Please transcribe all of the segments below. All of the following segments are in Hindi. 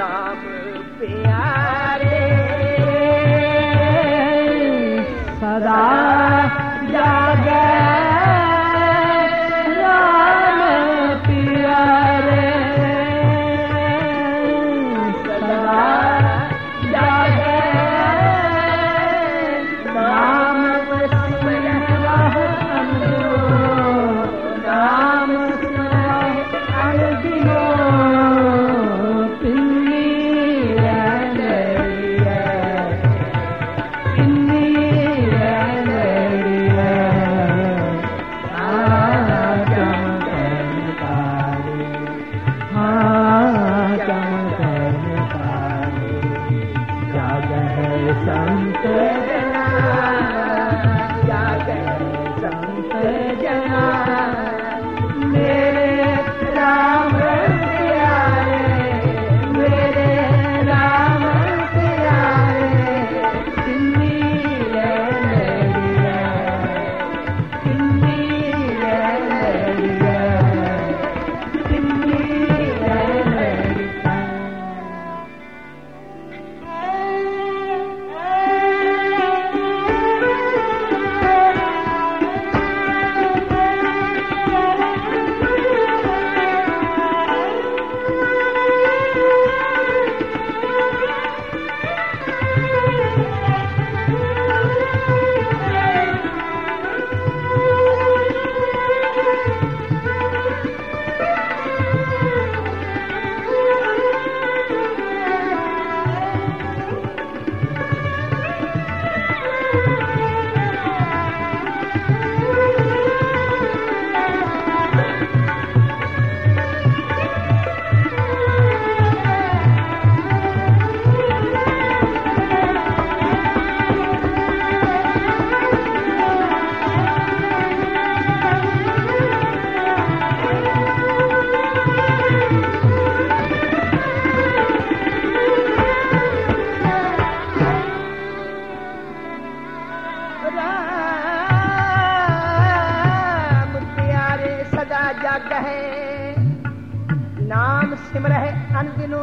Ram ಜನ जाग है नाम सिमर है अनदिनो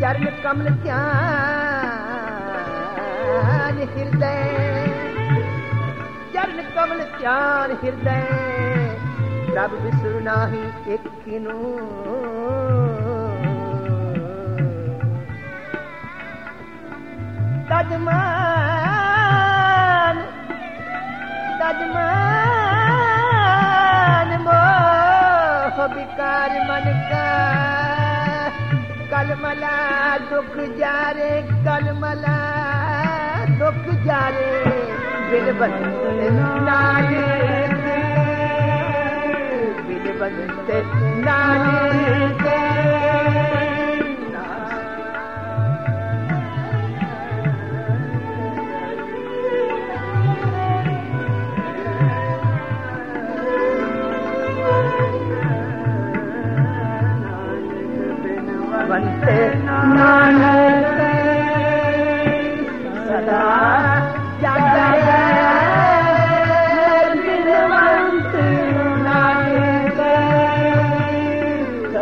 चरण कमल ध्यान हृदय। चरण कमल ध्यान हृदय। रब विसुर नाही एक किनो प्यार मन का। कलमला दुख जा रे कलमला दुख जा रे दिल बंदे नाले दिल बंदे नाले